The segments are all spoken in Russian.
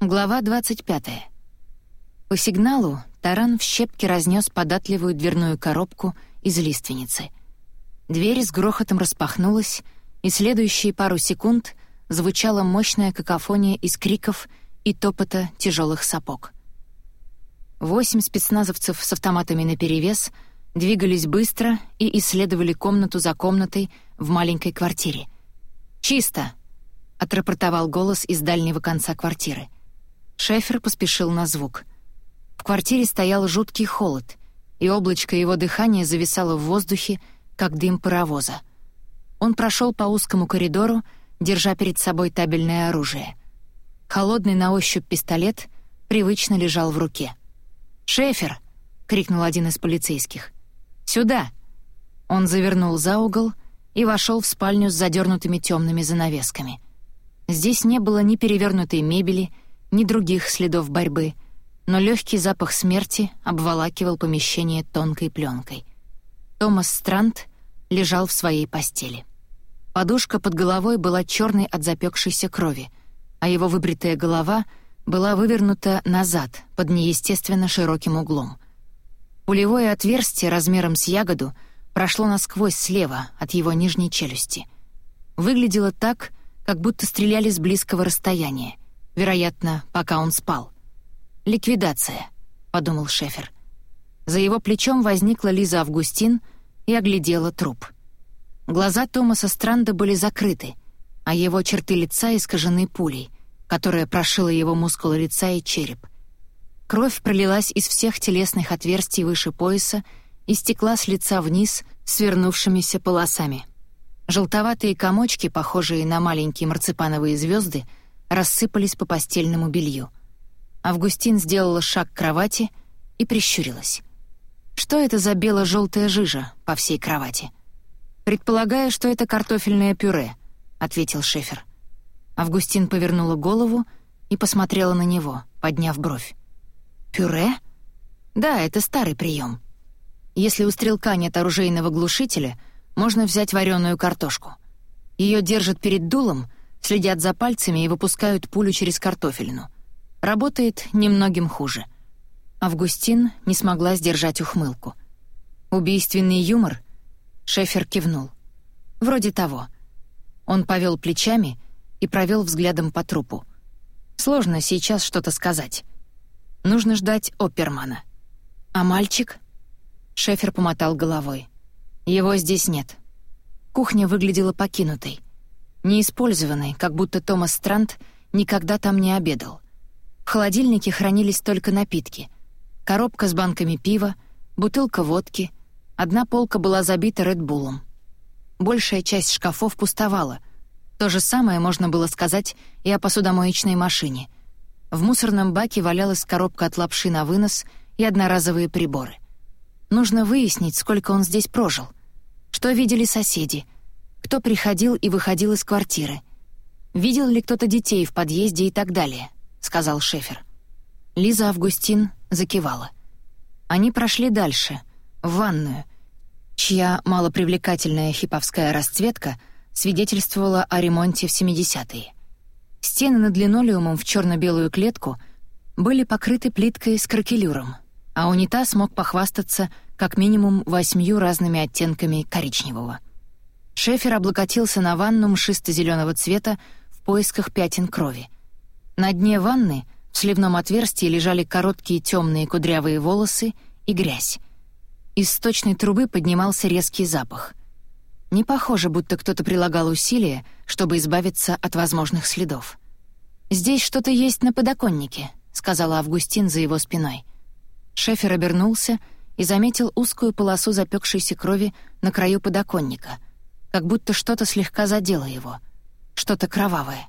Глава 25. По сигналу таран в щепки разнес податливую дверную коробку из лиственницы. Дверь с грохотом распахнулась, и следующие пару секунд звучала мощная какофония из криков и топота тяжелых сапог. Восемь спецназовцев с автоматами наперевес двигались быстро и исследовали комнату за комнатой в маленькой квартире. «Чисто!» — отрапортовал голос из дальнего конца квартиры — Шефер поспешил на звук. В квартире стоял жуткий холод, и облачко его дыхания зависало в воздухе, как дым паровоза. Он прошел по узкому коридору, держа перед собой табельное оружие. Холодный на ощупь пистолет привычно лежал в руке. «Шефер!» — крикнул один из полицейских. «Сюда!» Он завернул за угол и вошел в спальню с задернутыми темными занавесками. Здесь не было ни перевернутой мебели, ни других следов борьбы, но легкий запах смерти обволакивал помещение тонкой пленкой. Томас Странт лежал в своей постели. Подушка под головой была черной от запекшейся крови, а его выбритая голова была вывернута назад под неестественно широким углом. Пулевое отверстие размером с ягоду прошло насквозь слева от его нижней челюсти. Выглядело так, как будто стреляли с близкого расстояния — Вероятно, пока он спал. «Ликвидация», — подумал Шефер. За его плечом возникла Лиза Августин и оглядела труп. Глаза Томаса Странда были закрыты, а его черты лица искажены пулей, которая прошила его мускулы лица и череп. Кровь пролилась из всех телесных отверстий выше пояса и стекла с лица вниз свернувшимися полосами. Желтоватые комочки, похожие на маленькие марципановые звезды, рассыпались по постельному белью. Августин сделала шаг к кровати и прищурилась. Что это за бело-желтая жижа по всей кровати? «Предполагаю, что это картофельное пюре», — ответил Шефер. Августин повернула голову и посмотрела на него, подняв бровь. «Пюре? Да, это старый прием. Если у стрелка нет оружейного глушителя, можно взять вареную картошку. Ее держат перед дулом — следят за пальцами и выпускают пулю через картофелину. Работает немногим хуже. Августин не смогла сдержать ухмылку. «Убийственный юмор?» Шефер кивнул. «Вроде того». Он повел плечами и провел взглядом по трупу. «Сложно сейчас что-то сказать. Нужно ждать Опермана. А мальчик?» Шефер помотал головой. «Его здесь нет». Кухня выглядела покинутой неиспользованной, как будто Томас Странт никогда там не обедал. В холодильнике хранились только напитки. Коробка с банками пива, бутылка водки, одна полка была забита Редбулом. Большая часть шкафов пустовала. То же самое можно было сказать и о посудомоечной машине. В мусорном баке валялась коробка от лапши на вынос и одноразовые приборы. Нужно выяснить, сколько он здесь прожил. Что видели соседи — кто приходил и выходил из квартиры. Видел ли кто-то детей в подъезде и так далее, сказал Шефер. Лиза Августин закивала. Они прошли дальше, в ванную, чья малопривлекательная хиповская расцветка свидетельствовала о ремонте в 70-е. Стены над линолеумом в черно белую клетку были покрыты плиткой с кракелюром, а унитаз мог похвастаться как минимум восьмью разными оттенками коричневого — Шефер облокотился на ванну мшисто-зеленого цвета в поисках пятен крови. На дне ванны в сливном отверстии лежали короткие темные кудрявые волосы и грязь. Из сточной трубы поднимался резкий запах. Не похоже, будто кто-то прилагал усилия, чтобы избавиться от возможных следов. «Здесь что-то есть на подоконнике», — сказала Августин за его спиной. Шефер обернулся и заметил узкую полосу запекшейся крови на краю подоконника — как будто что-то слегка задело его. Что-то кровавое.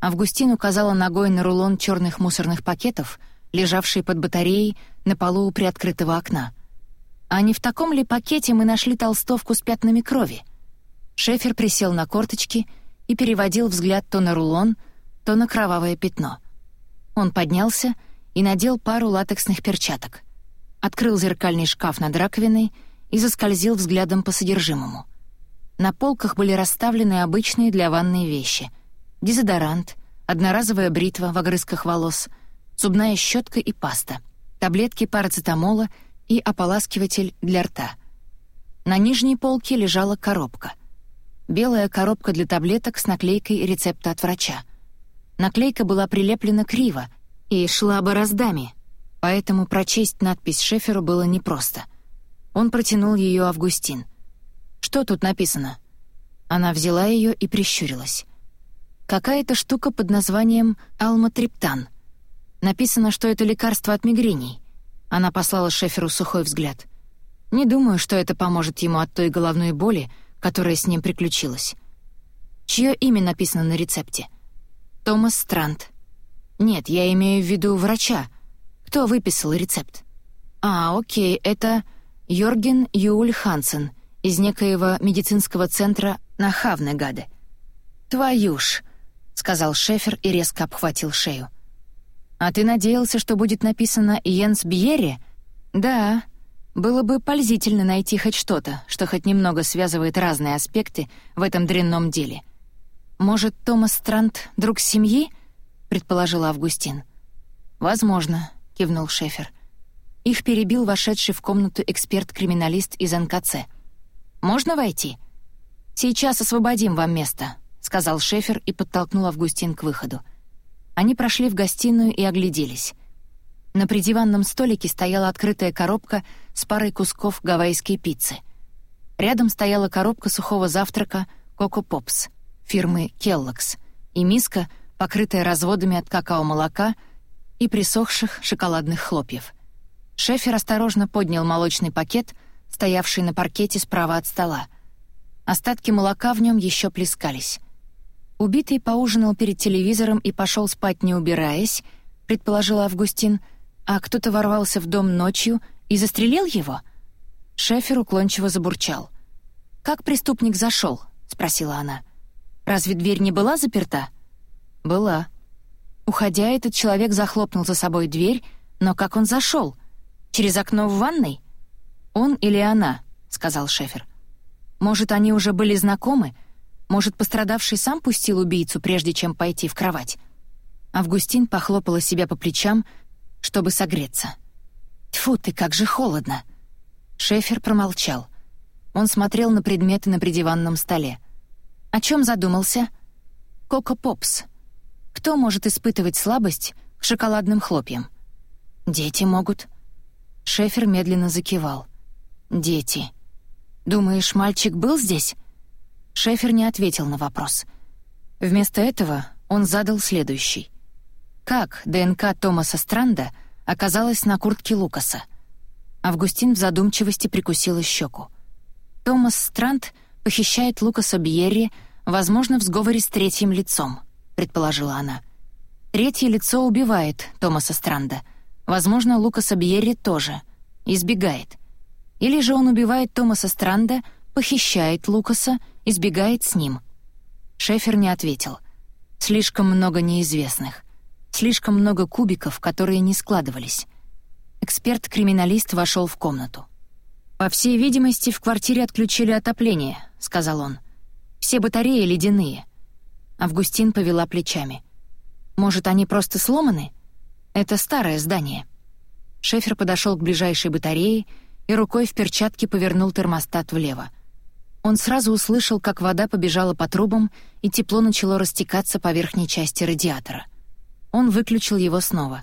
Августин указала ногой на рулон черных мусорных пакетов, лежавший под батареей на полу у приоткрытого окна. «А не в таком ли пакете мы нашли толстовку с пятнами крови?» Шефер присел на корточки и переводил взгляд то на рулон, то на кровавое пятно. Он поднялся и надел пару латексных перчаток. Открыл зеркальный шкаф над раковиной и заскользил взглядом по содержимому. На полках были расставлены обычные для ванной вещи. Дезодорант, одноразовая бритва в огрызках волос, зубная щетка и паста, таблетки парацетамола и ополаскиватель для рта. На нижней полке лежала коробка. Белая коробка для таблеток с наклейкой рецепта от врача. Наклейка была прилеплена криво и шла бороздами, поэтому прочесть надпись Шеферу было непросто. Он протянул ее Августин. «Что тут написано?» Она взяла ее и прищурилась. Какая-то штука под названием алматриптан. Написано, что это лекарство от мигрений. Она послала Шеферу сухой взгляд. Не думаю, что это поможет ему от той головной боли, которая с ним приключилась. Чье имя написано на рецепте? Томас Странт. Нет, я имею в виду врача. Кто выписал рецепт? А, окей, это Йорген Юль Хансен из некоего медицинского центра на Хавнегаде. «Твою ж!» — сказал Шефер и резко обхватил шею. «А ты надеялся, что будет написано «Йенс Бьерри»?» «Да, было бы пользительно найти хоть что-то, что хоть немного связывает разные аспекты в этом дрянном деле. Может, Томас Странт — друг семьи?» — предположил Августин. «Возможно», — кивнул Шефер. Их перебил вошедший в комнату эксперт-криминалист из НКЦ. «Можно войти?» «Сейчас освободим вам место», — сказал Шефер и подтолкнул Августин к выходу. Они прошли в гостиную и огляделись. На придиванном столике стояла открытая коробка с парой кусков гавайской пиццы. Рядом стояла коробка сухого завтрака «Коко Попс» фирмы «Келлогс» и миска, покрытая разводами от какао-молока и присохших шоколадных хлопьев. Шефер осторожно поднял молочный пакет, стоявший на паркете справа от стола. Остатки молока в нем еще плескались. Убитый поужинал перед телевизором и пошел спать, не убираясь, предположил Августин — а кто-то ворвался в дом ночью и застрелил его? Шефер уклончиво забурчал. «Как преступник зашел? спросила она. «Разве дверь не была заперта?» «Была». Уходя, этот человек захлопнул за собой дверь, но как он зашел? Через окно в ванной? «Он или она?» — сказал Шефер. «Может, они уже были знакомы? Может, пострадавший сам пустил убийцу, прежде чем пойти в кровать?» Августин похлопала себя по плечам, чтобы согреться. Тьфу ты, как же холодно!» Шефер промолчал. Он смотрел на предметы на придиванном столе. О чем задумался? Коко Попс. Кто может испытывать слабость к шоколадным хлопьям? Дети могут. Шефер медленно закивал. Дети. Думаешь, мальчик был здесь? Шефер не ответил на вопрос. Вместо этого он задал следующий. Как ДНК Томаса Странда оказалась на куртке Лукаса? Августин в задумчивости прикусил щеку. Томас Странд похищает Лукаса Бьерри, возможно, в сговоре с третьим лицом, предположила она. Третье лицо убивает Томаса Странда. Возможно, Лукаса Бьерри тоже. Избегает. Или же он убивает Томаса Странда, похищает Лукаса, избегает с ним. Шефер не ответил. Слишком много неизвестных. Слишком много кубиков, которые не складывались. Эксперт-криминалист вошел в комнату. «По всей видимости, в квартире отключили отопление», — сказал он. «Все батареи ледяные». Августин повела плечами. «Может, они просто сломаны? Это старое здание». Шефер подошел к ближайшей батарее и рукой в перчатке повернул термостат влево. Он сразу услышал, как вода побежала по трубам, и тепло начало растекаться по верхней части радиатора. Он выключил его снова.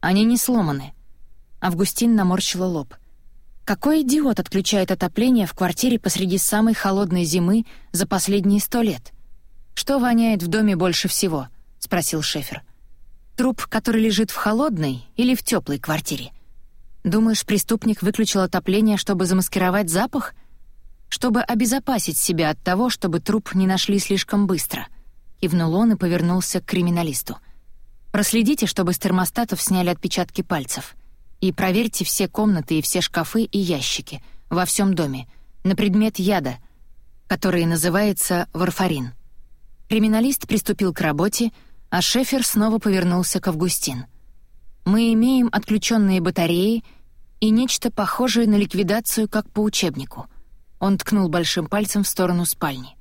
Они не сломаны. Августин наморщила лоб. Какой идиот отключает отопление в квартире посреди самой холодной зимы за последние сто лет? Что воняет в доме больше всего? спросил Шефер. Труп, который лежит в холодной или в теплой квартире? Думаешь, преступник выключил отопление, чтобы замаскировать запах? Чтобы обезопасить себя от того, чтобы труп не нашли слишком быстро? Кивнул он и повернулся к криминалисту. — Проследите, чтобы с термостатов сняли отпечатки пальцев. И проверьте все комнаты и все шкафы и ящики во всем доме на предмет яда, который называется варфарин. Криминалист приступил к работе, а Шефер снова повернулся к Августин. «Мы имеем отключенные батареи и нечто похожее на ликвидацию, как по учебнику». Он ткнул большим пальцем в сторону спальни.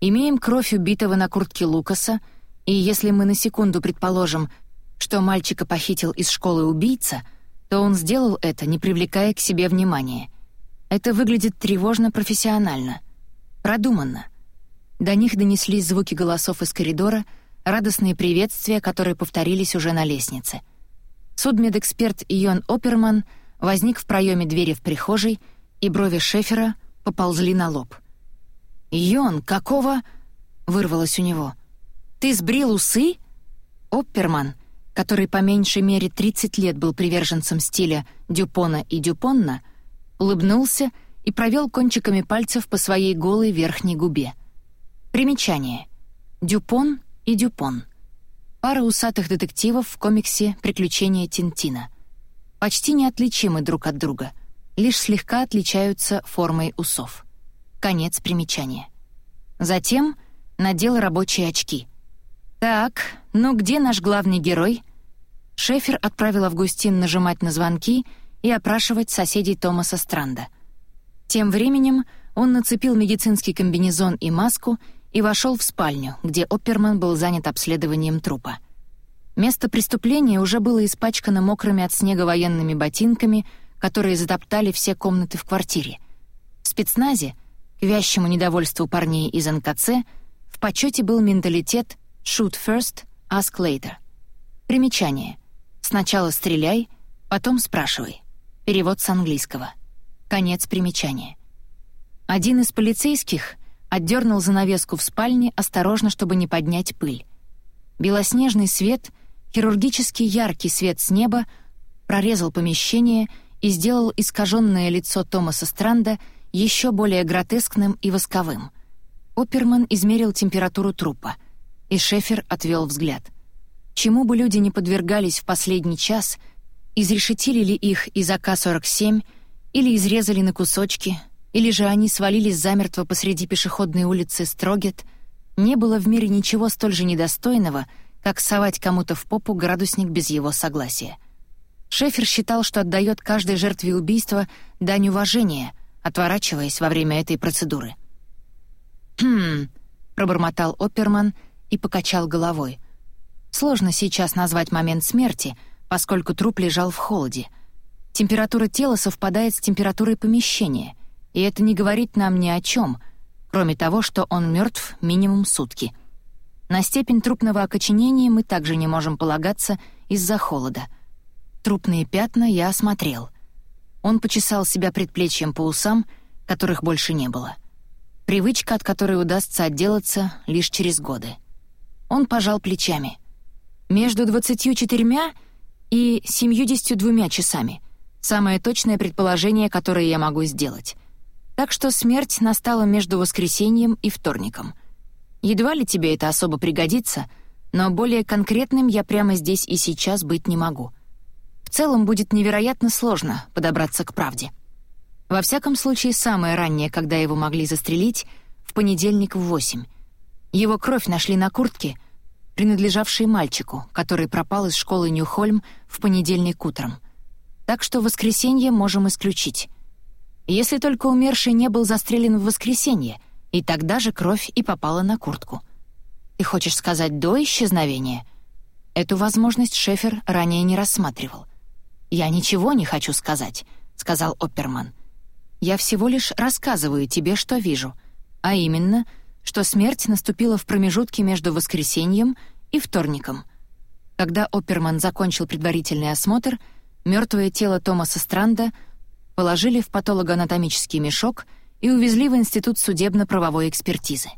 «Имеем кровь убитого на куртке Лукаса, И если мы на секунду предположим, что мальчика похитил из школы убийца, то он сделал это, не привлекая к себе внимания. Это выглядит тревожно профессионально. Продуманно. До них донеслись звуки голосов из коридора, радостные приветствия, которые повторились уже на лестнице. Судмедэксперт Йон Оперман возник в проеме двери в прихожей, и брови Шефера поползли на лоб. «Йон, какого...» — вырвалось у него. «Ты сбрил усы?» Опперман, который по меньшей мере 30 лет был приверженцем стиля Дюпона и Дюпонна, улыбнулся и провел кончиками пальцев по своей голой верхней губе. Примечание. Дюпон и Дюпон. Пара усатых детективов в комиксе «Приключения Тинтина». Почти неотличимы друг от друга, лишь слегка отличаются формой усов. Конец примечания. Затем надел рабочие очки. «Так, ну где наш главный герой?» Шефер отправил Августин нажимать на звонки и опрашивать соседей Томаса Странда. Тем временем он нацепил медицинский комбинезон и маску и вошел в спальню, где Опперман был занят обследованием трупа. Место преступления уже было испачкано мокрыми от снега военными ботинками, которые затоптали все комнаты в квартире. В спецназе, к вящему недовольству парней из НКЦ, в почете был менталитет «shoot first, ask later». Примечание. Сначала стреляй, потом спрашивай. Перевод с английского. Конец примечания. Один из полицейских отдернул занавеску в спальне осторожно, чтобы не поднять пыль. Белоснежный свет, хирургически яркий свет с неба, прорезал помещение и сделал искаженное лицо Томаса Странда еще более гротескным и восковым. Оперман измерил температуру трупа, и Шефер отвел взгляд. Чему бы люди не подвергались в последний час, изрешетили ли их из АК-47 или изрезали на кусочки — или же они свалились замертво посреди пешеходной улицы Строгет, не было в мире ничего столь же недостойного, как совать кому-то в попу градусник без его согласия. Шефер считал, что отдает каждой жертве убийства дань уважения, отворачиваясь во время этой процедуры. «Хм...» — пробормотал Оперман и покачал головой. «Сложно сейчас назвать момент смерти, поскольку труп лежал в холоде. Температура тела совпадает с температурой помещения — и это не говорит нам ни о чем, кроме того, что он мертв минимум сутки. На степень трупного окоченения мы также не можем полагаться из-за холода. Трупные пятна я осмотрел. Он почесал себя предплечьем по усам, которых больше не было. Привычка, от которой удастся отделаться лишь через годы. Он пожал плечами. Между двадцатью четырьмя и семьюдесятью двумя часами. Самое точное предположение, которое я могу сделать — так что смерть настала между воскресеньем и вторником. Едва ли тебе это особо пригодится, но более конкретным я прямо здесь и сейчас быть не могу. В целом будет невероятно сложно подобраться к правде. Во всяком случае, самое раннее, когда его могли застрелить, в понедельник в восемь. Его кровь нашли на куртке, принадлежавшей мальчику, который пропал из школы Нью-Хольм в понедельник утром. Так что воскресенье можем исключить. Если только умерший не был застрелен в воскресенье, и тогда же кровь и попала на куртку. Ты хочешь сказать до исчезновения? Эту возможность Шефер ранее не рассматривал. «Я ничего не хочу сказать», — сказал Опперман. «Я всего лишь рассказываю тебе, что вижу, а именно, что смерть наступила в промежутке между воскресеньем и вторником». Когда Опперман закончил предварительный осмотр, мертвое тело Томаса Странда — положили в патологоанатомический мешок и увезли в Институт судебно-правовой экспертизы.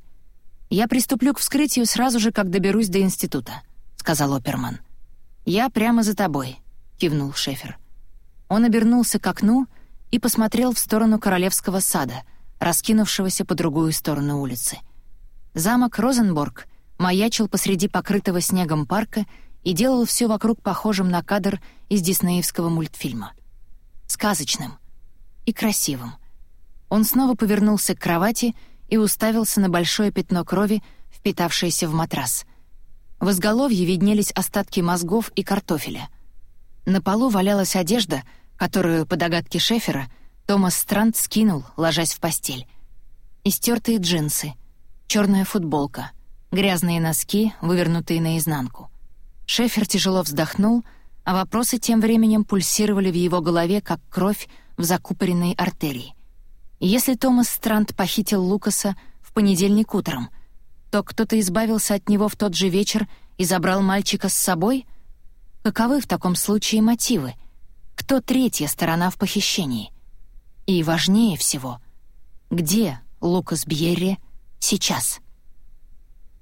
«Я приступлю к вскрытию сразу же, как доберусь до института», — сказал Оперман. «Я прямо за тобой», — кивнул Шефер. Он обернулся к окну и посмотрел в сторону Королевского сада, раскинувшегося по другую сторону улицы. Замок Розенборг маячил посреди покрытого снегом парка и делал все вокруг похожим на кадр из диснеевского мультфильма. Сказочным, и красивым. Он снова повернулся к кровати и уставился на большое пятно крови, впитавшееся в матрас. В изголовье виднелись остатки мозгов и картофеля. На полу валялась одежда, которую, по догадке Шефера, Томас Странт скинул, ложась в постель. Истертые джинсы, черная футболка, грязные носки, вывернутые наизнанку. Шефер тяжело вздохнул, а вопросы тем временем пульсировали в его голове, как кровь в закупоренной артерии. Если Томас Странт похитил Лукаса в понедельник утром, то кто-то избавился от него в тот же вечер и забрал мальчика с собой? Каковы в таком случае мотивы? Кто третья сторона в похищении? И важнее всего, где Лукас Бьерри сейчас?